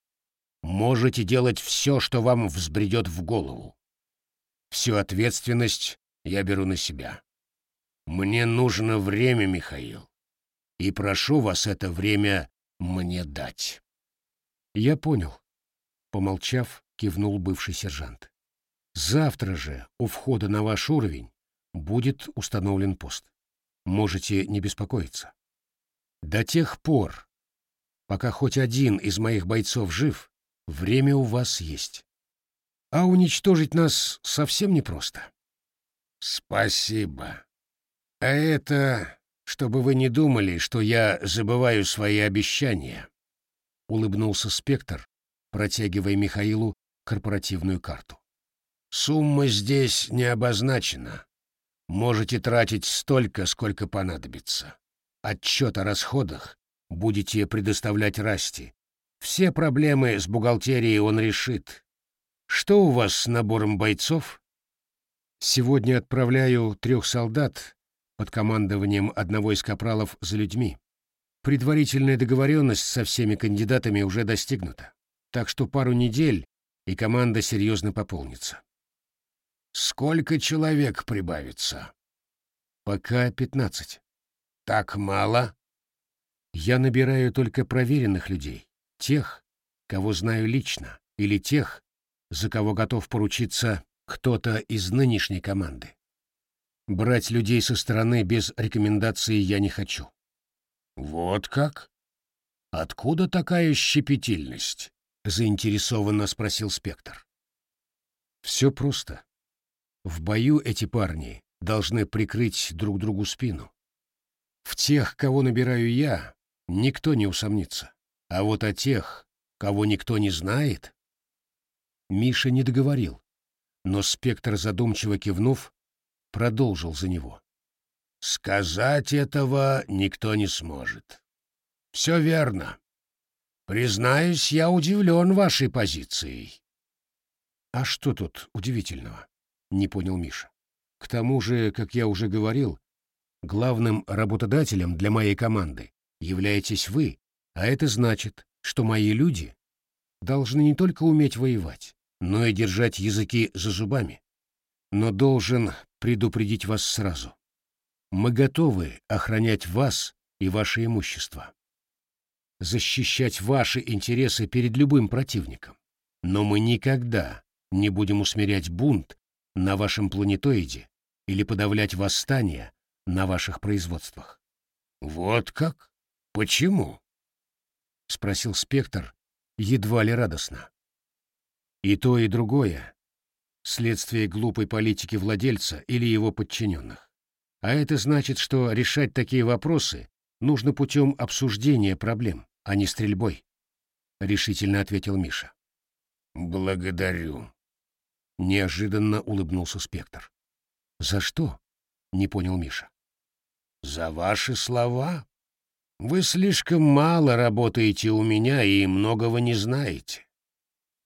Можете делать все, что вам взбредет в голову. Всю ответственность я беру на себя. Мне нужно время, Михаил, и прошу вас это время мне дать. Я понял. Помолчав, кивнул бывший сержант. Завтра же у входа на ваш уровень будет установлен пост. Можете не беспокоиться. До тех пор, пока хоть один из моих бойцов жив, время у вас есть. А уничтожить нас совсем непросто. Спасибо. А это, чтобы вы не думали, что я забываю свои обещания, — улыбнулся Спектр, протягивая Михаилу корпоративную карту. Сумма здесь не обозначена. Можете тратить столько, сколько понадобится. Отчет о расходах будете предоставлять Расти. Все проблемы с бухгалтерией он решит. Что у вас с набором бойцов? Сегодня отправляю трех солдат под командованием одного из капралов за людьми. Предварительная договоренность со всеми кандидатами уже достигнута, так что пару недель, и команда серьезно пополнится. Сколько человек прибавится? Пока пятнадцать. Так мало? Я набираю только проверенных людей, тех, кого знаю лично, или тех, за кого готов поручиться кто-то из нынешней команды. Брать людей со стороны без рекомендации я не хочу. Вот как? Откуда такая щепетильность? заинтересованно спросил Спектр. Все просто. В бою эти парни должны прикрыть друг другу спину. В тех, кого набираю я, никто не усомнится. А вот о тех, кого никто не знает... Миша не договорил, но спектр, задумчиво кивнув, продолжил за него. «Сказать этого никто не сможет. Все верно. Признаюсь, я удивлен вашей позицией». «А что тут удивительного?» не понял Миша. К тому же, как я уже говорил, главным работодателем для моей команды являетесь вы, а это значит, что мои люди должны не только уметь воевать, но и держать языки за зубами. Но должен предупредить вас сразу. Мы готовы охранять вас и ваше имущество. Защищать ваши интересы перед любым противником. Но мы никогда не будем усмирять бунт на вашем планетоиде или подавлять восстание на ваших производствах. Вот как? Почему? спросил Спектр едва ли радостно. И то, и другое — следствие глупой политики владельца или его подчиненных. А это значит, что решать такие вопросы нужно путем обсуждения проблем, а не стрельбой, — решительно ответил Миша. «Благодарю», — неожиданно улыбнулся Спектр. «За что?» — не понял Миша. «За ваши слова. Вы слишком мало работаете у меня и многого не знаете.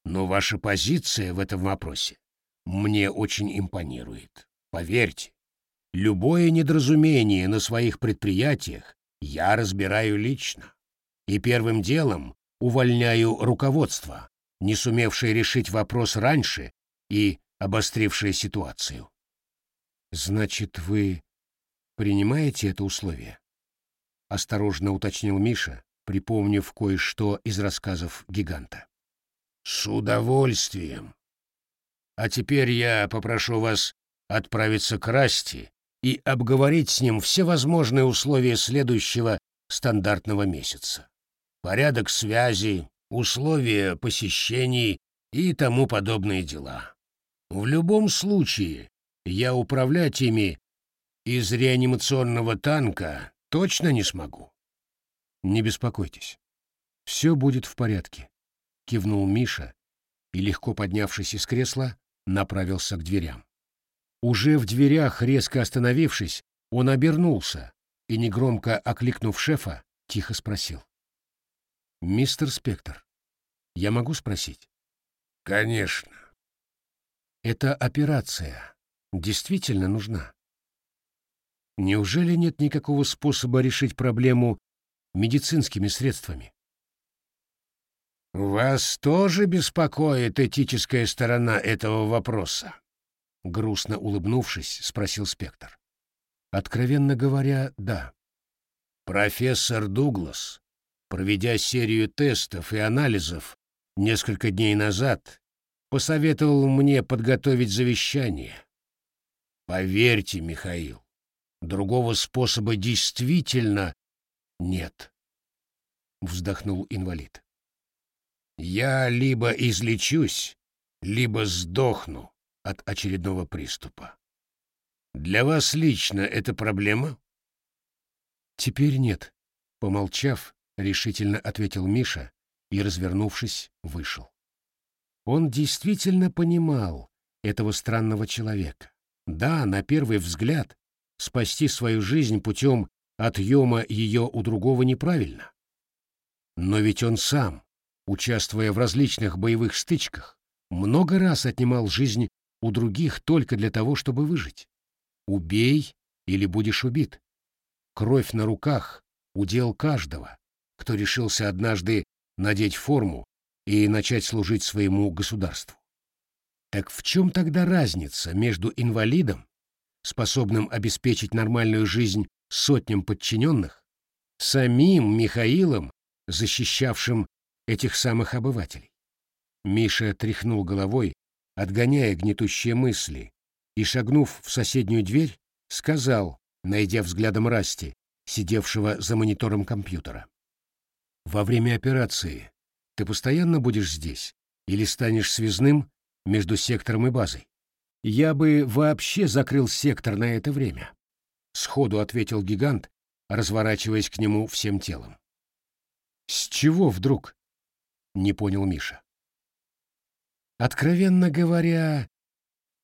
Но ваша позиция в этом вопросе мне очень импонирует. Поверьте, любое недоразумение на своих предприятиях я разбираю лично. И первым делом увольняю руководство, не сумевшее решить вопрос раньше и обострившее ситуацию. «Значит, вы принимаете это условие?» — осторожно уточнил Миша, припомнив кое-что из рассказов гиганта. «С удовольствием. А теперь я попрошу вас отправиться к Расти и обговорить с ним все возможные условия следующего стандартного месяца. Порядок связи, условия посещений и тому подобные дела. В любом случае, я управлять ими из реанимационного танка точно не смогу. Не беспокойтесь. Все будет в порядке, кивнул Миша и, легко поднявшись из кресла, направился к дверям. Уже в дверях, резко остановившись, он обернулся и, негромко окликнув шефа, тихо спросил. «Мистер Спектр, я могу спросить?» «Конечно». «Эта операция действительно нужна?» Неужели нет никакого способа решить проблему медицинскими средствами? «Вас тоже беспокоит этическая сторона этого вопроса?» Грустно улыбнувшись, спросил Спектр. «Откровенно говоря, да». «Профессор Дуглас проведя серию тестов и анализов несколько дней назад, посоветовал мне подготовить завещание. Поверьте, Михаил, другого способа действительно нет, вздохнул инвалид. Я либо излечусь, либо сдохну от очередного приступа. Для вас лично это проблема? Теперь нет, помолчав, — решительно ответил Миша и, развернувшись, вышел. Он действительно понимал этого странного человека. Да, на первый взгляд, спасти свою жизнь путем отъема ее у другого неправильно. Но ведь он сам, участвуя в различных боевых стычках, много раз отнимал жизнь у других только для того, чтобы выжить. Убей или будешь убит. Кровь на руках — удел каждого, кто решился однажды надеть форму и начать служить своему государству. Так в чем тогда разница между инвалидом, способным обеспечить нормальную жизнь сотням подчиненных, самим Михаилом, защищавшим этих самых обывателей? Миша тряхнул головой, отгоняя гнетущие мысли, и, шагнув в соседнюю дверь, сказал, найдя взглядом Расти, сидевшего за монитором компьютера. Во время операции ты постоянно будешь здесь или станешь связным между сектором и базой? Я бы вообще закрыл сектор на это время. Сходу ответил гигант, разворачиваясь к нему всем телом. С чего вдруг? Не понял Миша. Откровенно говоря,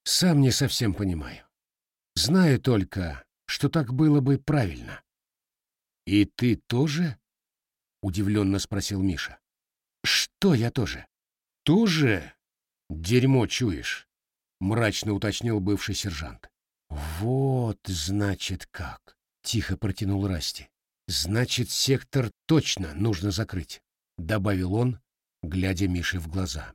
сам не совсем понимаю. Знаю только, что так было бы правильно. И ты тоже? — удивленно спросил Миша. «Что я тоже?» «Тоже? Дерьмо чуешь», — мрачно уточнил бывший сержант. «Вот, значит, как», — тихо протянул Расти. «Значит, сектор точно нужно закрыть», — добавил он, глядя Мише в глаза.